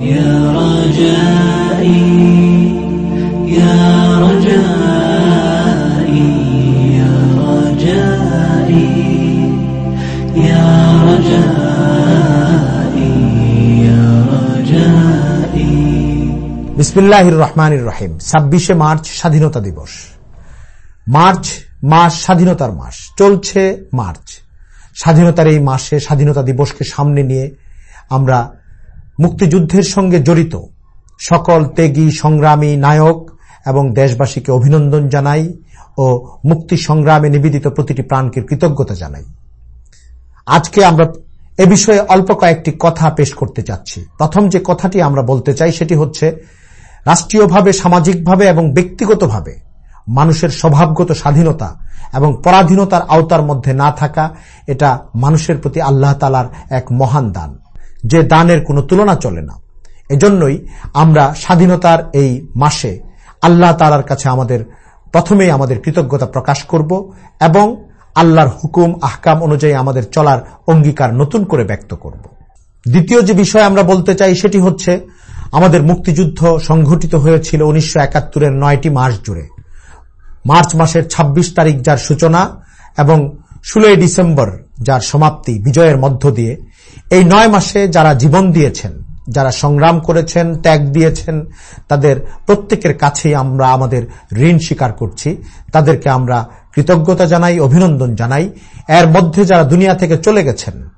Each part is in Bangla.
يا رجائي يا رجائي يا رجائي يا رجائي يا رجائي বিসমিল্লাহির রহমানির রহিম ছাব্বিশে মার্চ স্বাধীনতা দিবস মার্চ মাস স্বাধীনতার মাস চলছে মার্চ স্বাধীনতার এই মাসে স্বাধীনতা দিবসকে সামনে নিয়ে আমরা মুক্তিযুদ্ধের সঙ্গে জড়িত সকল ত্যাগী, সংগ্রামী নায়ক এবং দেশবাসীকে অভিনন্দন জানাই ও মুক্তি সংগ্রামে নিবেদিত প্রতিটি প্রাণকে কৃতজ্ঞতা জানাই। আজকে আমরা এ বিষয়ে অল্প কয়েকটি কথা পেশ করতে চাচ্ছি। প্রথম যে কথাটি আমরা বলতে চাই সেটি হচ্ছে, রাষ্ট্রীয়ভাবে, সামাজিকভাবে এবং ব্যক্তিগতভাবে মানুষের স্বভাবগত স্বাধীনতা এবং পরাধীনতার আওতার মধ্যে না থাকা এটা মানুষের প্রতি আল্লাহ তালার এক মহান দান। যে দানের কোনো তুলনা চলে না। এজন্যই আমরা স্বাধীনতার এই মাসে আল্লাহ তালার কাছে আমাদের প্রথমেই আমাদের কৃতজ্ঞতা প্রকাশ করব এবং আল্লাহর হুকুম, আহকাম অনুযায়ী আমাদের চলার অঙ্গীকার নতুন করে ব্যক্ত করব। দ্বিতীয় যে বিষয় আমরা বলতে চাই সেটি হচ্ছে, আমাদের মুক্তিযুদ্ধ সংঘটিত হয়েছিল উনিশশো একাত্তরের নয়টি মাস জুড়ে। মার্চ মাসের ২৬ তারিখ যার সূচনা এবং ষোলোই ডিসেম্বর যার সমাপ্তি বিজয়ের মধ্য দিয়ে এই নয় মাসে যারা জীবন দিয়েছেন, যারা সংগ্রাম করেছেন, ত্যাগ দিয়েছেন, তাদের প্রত্যেকের কাছেই আমরা আমাদের ঋণ স্বীকার করছি। তাদেরকে আমরা কৃতজ্ঞতা জানাই, অভিনন্দন জানাই। এর মধ্যে যারা দুনিয়া থেকে চলে গেছেন,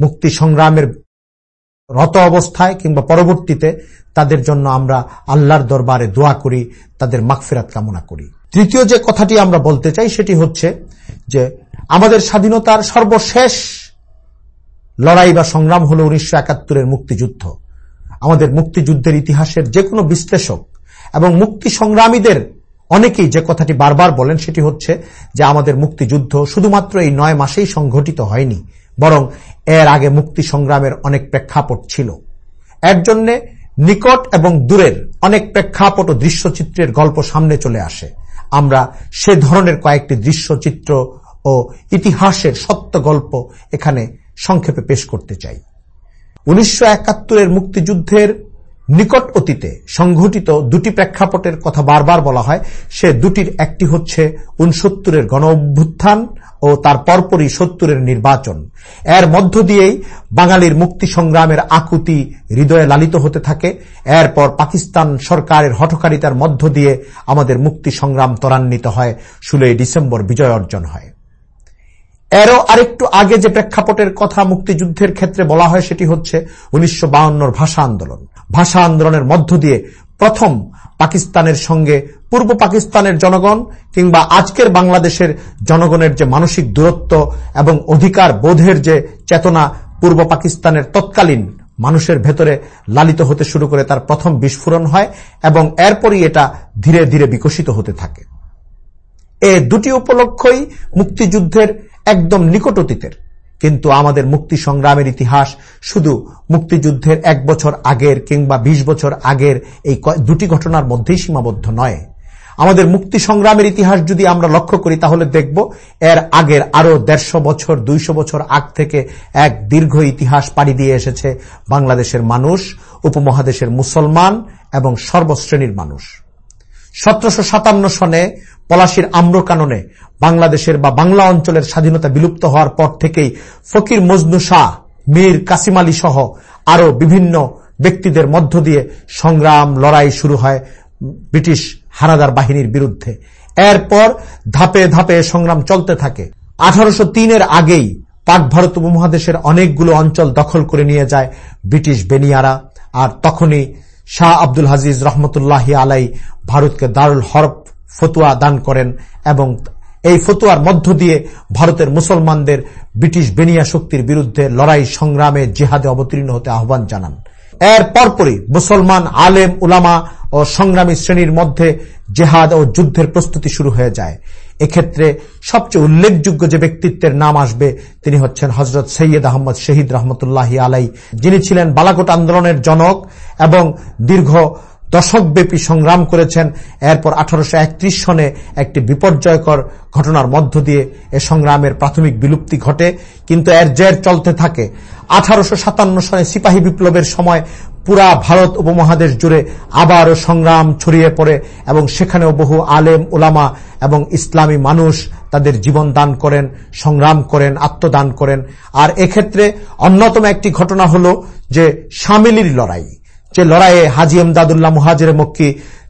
মুক্তি সংগ্রামের রত অবস্থায় কিংবা পরবর্তীতে, তাদের জন্য আমরা আল্লাহর দরবারে দোয়া করি, তাদের মাগফিরাত কামনা করি। তৃতীয় যে কথাটি আমরা বলতে চাই, সেটি হচ্ছে যে, আমাদের স্বাধীনতার সর্বশেষ লড়াই বা সংগ্রাম হল উনিশশো একাত্তরের মুক্তিযুদ্ধ। আমাদের মুক্তিযুদ্ধের ইতিহাসের যে কোনো বিশ্লেষক এবং মুক্তি সংগ্রামীদের অনেকেই যে কথাটি বারবার বলেন সেটি হচ্ছে যে আমাদের মুক্তিযুদ্ধ শুধুমাত্র এই নয় মাসেই সংঘটিত হয়নি, বরং এর আগে মুক্তি সংগ্রামের অনেক প্রেক্ষাপট ছিল। এর জন্য নিকট এবং দূরের অনেক প্রেক্ষাপট ও দৃশ্যচিত্রের গল্প সামনে চলে আসে। আমরা সে ধরনের কয়েকটি দৃশ্যচিত্র ও ইতিহাসের সত্য গল্প এখানে সংক্ষেপে পেশ করতে চাই। উনিশশো একাত্তরের মুক্তিযুদ্ধের নিকট অতীতে সংঘটিত দুটি প্রেক্ষাপটের কথা বারবার বলা হয়। সে দুটির একটি হচ্ছে উনসত্তরের গণ অভ্যুত্থান ও তার পরপরই সত্তরের নির্বাচন। এর মধ্য দিয়েই বাঙালির মুক্তি সংগ্রামের আকুতি হৃদয়ে লালিত হতে থাকে। এরপর পাকিস্তান সরকারের হঠকারিতার মধ্য দিয়ে আমাদের মুক্তি সংগ্রাম ত্বরান্বিত হয়। ষোলোই ডিসেম্বর বিজয় অর্জন হয়। এরও আরেকটু আগে যে প্রেক্ষাপটের কথা মুক্তিযুদ্ধের ক্ষেত্রে বলা হয়, সেটি হচ্ছে উনিশশো ভাষা আন্দোলন। ভাষা আন্দোলনের মধ্য দিয়ে প্রথম পাকিস্তানের সঙ্গে পূর্ব পাকিস্তানের জনগণ কিংবা আজকের বাংলাদেশের জনগণের যে মানসিক দূরত্ব এবং অধিকার বোধের যে চেতনা পূর্ব পাকিস্তানের তৎকালীন মানুষের ভেতরে লালিত হতে শুরু করে তার প্রথম বিস্ফোরণ হয় এবং এরপরই এটা ধীরে ধীরে বিকশিত হতে থাকে। এ দুটি উপলক্ষই মুক্তিযুদ্ধের একদম নিকট অতীতের কিন্তু আমাদের মুক্তি সংগ্রামের ইতিহাস শুধু মুক্তিযুদ্ধের এক বছর আগের কিংবা ২০ বছর আগের এই দুটি ঘটনার মধ্যেই সীমাবদ্ধ নয়। আমাদের মুক্তি সংগ্রামের ইতিহাস যদি আমরা লক্ষ্য করি, তাহলে দেখব এর আগের আরও দেড়শো বছর, দুইশো বছর আগ থেকে এক দীর্ঘ ইতিহাস পাড়ি দিয়ে এসেছে বাংলাদেশের মানুষ, উপমহাদেশের মুসলমান এবং সর্বশ্রেণীর মানুষ। সতেরোশো সাতান্ন সনে পলাশির আম্রকাননে বাংলাদেশের বা বাংলা অঞ্চলের স্বাধীনতা বিলুপ্ত হওয়ার পর থেকেই ফকির মজনু শাহ, মীর কাসিম আলী সহ আরও বিভিন্ন ব্যক্তিদের মধ্য দিয়ে সংগ্রাম, লড়াই শুরু হয় ব্রিটিশ হানাদার বাহিনীর বিরুদ্ধে। এরপর ধাপে ধাপে সংগ্রাম চলতে থাকে। আঠারোশো তিনের আগেই পাক ভারত উপমহাদেশের অনেকগুলো অঞ্চল দখল করে নিয়ে যায় ব্রিটিশ বেনিয়ারা, আর তখনই শাহ আব্দুল হাজিজ রহমতুল্লাহ আলাই ভারতকে দারুল হরফ ফতুয়া দান করেন এবং এই ফতুয়ার মধ্য দিয়ে ভারতের মুসলমানদের ব্রিটিশ বেনিয়া শক্তির বিরুদ্ধে লড়াই, সংগ্রামে, জেহাদে অবতীর্ণ হতে আহ্বান জানান। এর পরপরই মুসলমান আলেম উলামা ও সংগ্রামী শ্রেণির মধ্যে জেহাদ ও যুদ্ধের প্রস্তুতি শুরু হয়ে যায়। এক্ষেত্রে সবচেয়ে উল্লেখযোগ্য যে ব্যক্তিত্বের নাম আসবে, তিনি হচ্ছেন হজরত সৈয়দ আহমদ শহীদ রহমতুল্লাহ আলাই যিনি ছিলেন বালাকোট আন্দোলনের জনক এবং দীর্ঘ দশকব্যাপী সংগ্রাম করেছেন। এরপর আঠারোশো একত্রিশ সনে একটি বিপর্যয়কর ঘটনার মধ্য দিয়ে এ সংগ্রামের প্রাথমিক বিলুপ্তি ঘটে, কিন্তু এর জের চলতে থাকে। আঠারোশো সাতান্ন সনে সিপাহী বিপ্লবের সময় পুরা ভারত উপমহাদেশ জুড়ে আবারও সংগ্রাম ছড়িয়ে পড়ে এবং সেখানেও বহু আলেম ওলামা এবং ইসলামী মানুষ তাদের জীবন দান করেন, সংগ্রাম করেন, আত্মদান করেন। আর এক্ষেত্রে অন্যতম একটি ঘটনা হল যে সামিলির লড়াই। যে লড়াইয়ে হাজি এমদাদুল্লাহ মুহাজির মক্কি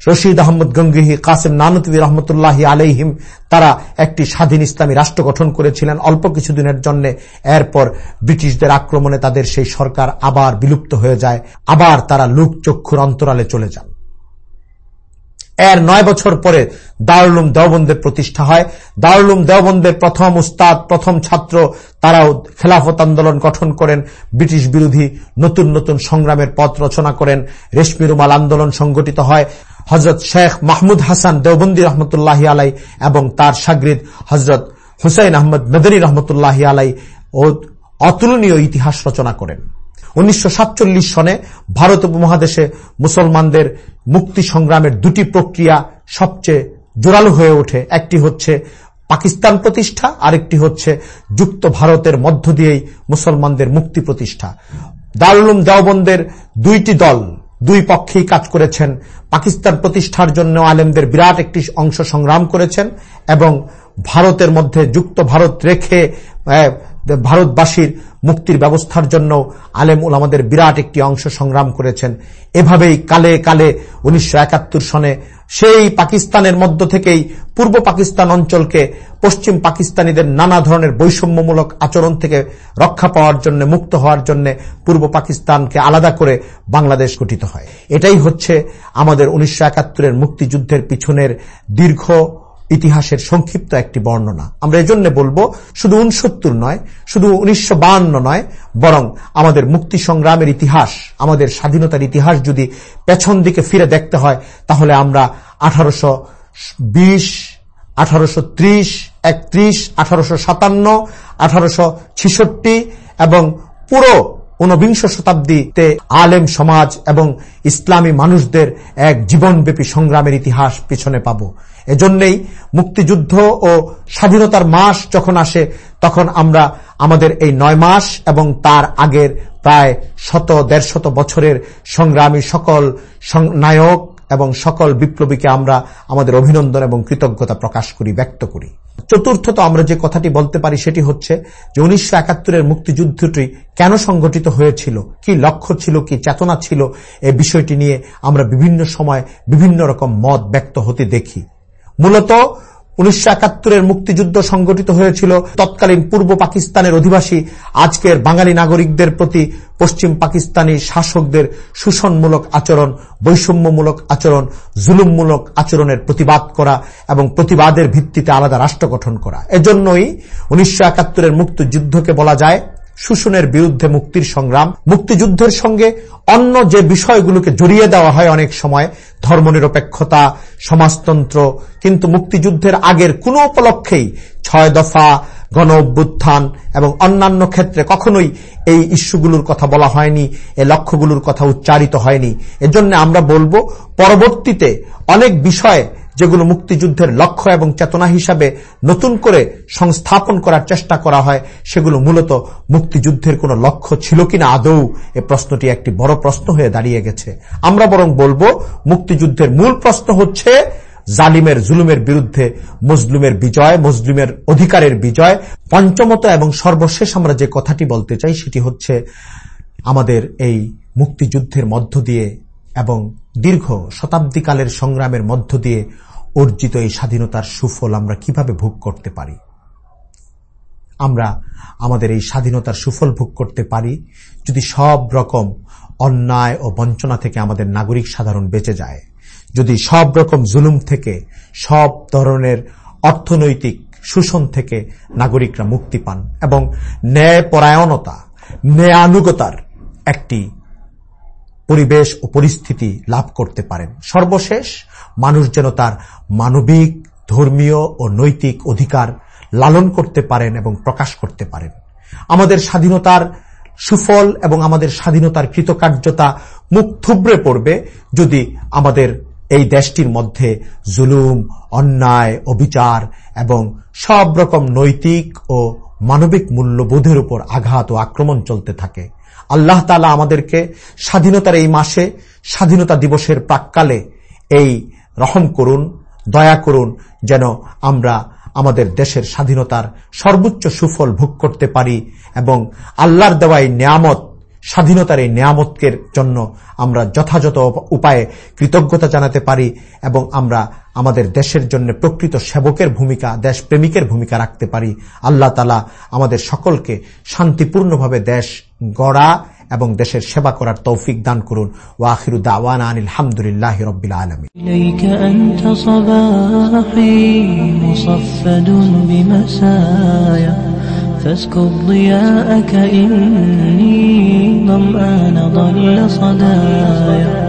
রশিদ আহমদ গঙ্গিহি, কাসেম নানুতবি রহমতুল্লাহ আলহিম তারা একটি স্বাধীন ইসলামী রাষ্ট্র গঠন করেছিলেন। অল্প কিছুদিনের জন্য এরপর ব্রিটিশদের আক্রমণে তাদের সেই সরকার আবার বিলুপ্ত হয়ে যায়। আবার তারা লুক চক্ষুর অন্তরালে চলে যান। এর নয় বছর পরে দারুলুম দেওবন্দের প্রতিষ্ঠা হয়। দারুলুম দেওবন্দের প্রথম উস্তাদ, প্রথম ছাত্র তারাও খেলাফত আন্দোলন গঠন করেন। ব্রিটিশ বিরোধী নতুন নতুন সংগ্রামের পথ রচনা করেন। রেশমি রুমাল আন্দোলন সংগঠিত হয়। হজরত শেখ মাহমুদ হাসান দেওবন্দি রহমতুল্লাহ আলাই এবং তার সাগরিদ হজরত হুসাইন আহমদ মেদনী রহমতুল্লাহ আলাই ও অতুলনীয় ইতিহাস রচনা করেন। উনিশশো সাতচল্লিশ সনে ভারত উপমহাদেশে মুসলমানদের মুক্তি সংগ্রামের দুটি প্রক্রিয়া সবচেয়ে জোরালো হয়ে ওঠে। একটি হচ্ছে পাকিস্তান প্রতিষ্ঠা, আরেকটি হচ্ছে যুক্ত ভারতের মধ্য দিয়েই মুসলমানদের মুক্তি প্রতিষ্ঠা। দারুলুম দেওবন্দের দুইটি দল, দুই পক্ষেই কাজ করেছেন। পাকিস্তান প্রতিষ্ঠার জন্য আলেমদের বিরাট একটি অংশ সংগ্রাম করেছেন এবং ভারতের মধ্যে যুক্ত ভারত রেখে ভারতবাসীর মুক্তির ব্যবস্থার জন্য আলেম আমাদের বিরাট একটি অংশ সংগ্রাম করেছেন। এভাবেই কালে কালে উনিশশো একাত্তর সনে সেই পাকিস্তানের মধ্য থেকেই পূর্ব পাকিস্তান অঞ্চলকে পশ্চিম পাকিস্তানিদের নানা ধরনের বৈষম্যমূলক আচরণ থেকে রক্ষা পাওয়ার জন্য, মুক্ত হওয়ার জন্য পূর্ব পাকিস্তানকে আলাদা করে বাংলাদেশ গঠিত হয়। এটাই হচ্ছে আমাদের উনিশশো একাত্তরের মুক্তিযুদ্ধের পিছনের দীর্ঘ ইতিহাসের সংক্ষিপ্ত একটি বর্ণনা। আমরা এজন্য বলব, শুধু উনসত্তর নয়, শুধু উনিশশো নয়, বরং আমাদের মুক্তি সংগ্রামের ইতিহাস, আমাদের স্বাধীনতার ইতিহাস যদি পেছন দিকে ফিরে দেখতে হয়, তাহলে আমরা আঠারোশো বিশ, আঠারোশো ত্রিশ, একত্রিশ, আঠারোশো সাতান্ন, আঠারোশো ছিষট্টি এবং পুরো ঊনবিংশ শতাব্দীতে আলেম সমাজ এবং ইসলামী মানুষদের এক জীবনব্যাপী সংগ্রামের ইতিহাস পিছনে পাব। এজন্যই মুক্তিযুদ্ধ ও স্বাধীনতার মাস যখন আসে, তখন আমরা আমাদের এই নয় মাস এবং তার আগের প্রায় শত, দেড় শত বছরের সংগ্রামী সকল নায়ক এবং সকল বিপ্লবীকে আমরা আমাদের অভিনন্দন এবং কৃতজ্ঞতা প্রকাশ করি, ব্যক্ত করি। চতুর্থত আমরা যে কথাটি বলতে পারি সেটি হচ্ছে যে উনিশশো একাত্তরের মুক্তিযুদ্ধটি কেন সংগঠিত হয়েছিল, কি লক্ষ্য ছিল, কি চেতনা ছিল, এ বিষয়টি নিয়ে আমরা বিভিন্ন সময় বিভিন্ন রকম মত ব্যক্ত হতে দেখি। মূলত উনিশশো একাত্তরের মুক্তিযুদ্ধ সংগঠিত হয়েছিল তৎকালীন পূর্ব পাকিস্তানের অধিবাসী আজকের বাঙালি নাগরিকদের প্রতি পশ্চিম পাকিস্তানি শাসকদের শোষণমূলক আচরণ, বৈষম্যমূলক আচরণ, জুলুমমূলক আচরণের প্রতিবাদ করা এবং প্রতিবাদের ভিত্তিতে আলাদা রাষ্ট্র গঠন করা। এজন্যই উনিশশো একাত্তরের মুক্তিযুদ্ধকে বলা যায় শোষণের বিরুদ্ধে মুক্তির সংগ্রাম, মুক্তিযুদ্ধের সঙ্গে অন্য যে বিষয়গুলোকে জড়িয়ে দেওয়া হয় অনেক সময়, ধর্মনিরপেক্ষতা, সমাজতন্ত্র, কিন্তু মুক্তিযুদ্ধের আগের কোন উপলক্ষেই ছয় দফা গণ অভ্যুত্থান এবং অন্যান্য ক্ষেত্রে কখনোই এই ইস্যুগুলোর কথা বলা হয়নি, এই লক্ষ্যগুলোর কথা উচ্চারিত হয়নি। এজন্য আমরা বলব, পরবর্তীতে অনেক বিষয়ে যেগুলো মুক্তিযুদ্ধের লক্ষ্য এবং চেতনা হিসাবে নতুন করে সংস্থাপন করার চেষ্টা করা হয়, সেগুলো মূলত মুক্তিযুদ্ধের কোন লক্ষ্য ছিল কিনা আদৌ এ প্রশ্নটি একটি বড় প্রশ্ন হয়ে দাঁড়িয়ে গেছে। আমরা বরং বলব, মুক্তিযুদ্ধের মূল প্রশ্ন হচ্ছে জালিমের জুলুমের বিরুদ্ধে মজলুমের বিজয়, মজলুমের অধিকারের বিজয়। পঞ্চমত এবং সর্বশেষ আমরা যে কথাটি বলতে চাই সেটি হচ্ছে আমাদের এই মুক্তিযুদ্ধের মধ্য দিয়ে এবং দীর্ঘ শতাব্দীকালের সংগ্রামের মধ্য দিয়ে অর্জিত এই স্বাধীনতার সুফল আমরা কীভাবে ভোগ করতে পারি? আমরা আমাদের এই স্বাধীনতার সুফল ভোগ করতে পারি যদি সব রকম অন্যায় ও বঞ্চনা থেকে আমাদের নাগরিক সাধারণ বেঁচে যায়। যদি সব রকম জুলুম থেকে, সব ধরনের অর্থনৈতিক শোষণ থেকে নাগরিকরা মুক্তি পান এবং ন্যায় পরায়ণতা ন্যায়ানুগতার একটি পরিবেশ ও পরিস্থিতি লাভ করতে পারেন। সর্বশেষ, মানুষ যেন তার মানবিক, ধর্মীয় ও নৈতিক অধিকার লালন করতে পারেন এবং প্রকাশ করতে পারেন। আমাদের স্বাধীনতার সুফল এবং আমাদের স্বাধীনতার কৃতকার্যতা মুখ থুবড়ে পড়বে যদি আমাদের এই দেশটির মধ্যে জুলুম, অন্যায়, অবিচার এবং সব রকম নৈতিক ও মানবিক মূল্যবোধের উপর আঘাত ও আক্রমণ চলতে থাকে। আল্লাহ তালা আমাদেরকে স্বাধীনতার এই মাসে স্বাধীনতা দিবসের প্রাককালে এই রহম করুন, দয়া করুন, যেন আমরা আমাদের দেশের স্বাধীনতার সর্বোচ্চ সুফল ভোগ করতে পারি এবং আল্লাহর দেওয়াই নিয়ামত স্বাধীনতার এই নিয়ামতের জন্য আমরা যথাযথ উপায়ে কৃতজ্ঞতা জানাতে পারি এবং আমরা আমাদের দেশের জন্য প্রকৃত সেবকের ভূমিকা দেশপ্রেমিকের ভূমিকা রাখতে পারি আল্লাহ তালা আমাদের সকলকে শান্তিপূর্ণভাবে দেশ গড়া এবং দেশের সেবা করার তৌফিক দান করুন ওয়াখিরু দাওয়ান আনিল হামদুলিল্লাহ রব্বিল আলমী إليك أنت صباحي مصفد بمسايا فاسكب ضياءك إني ظمآن ضل صدايا.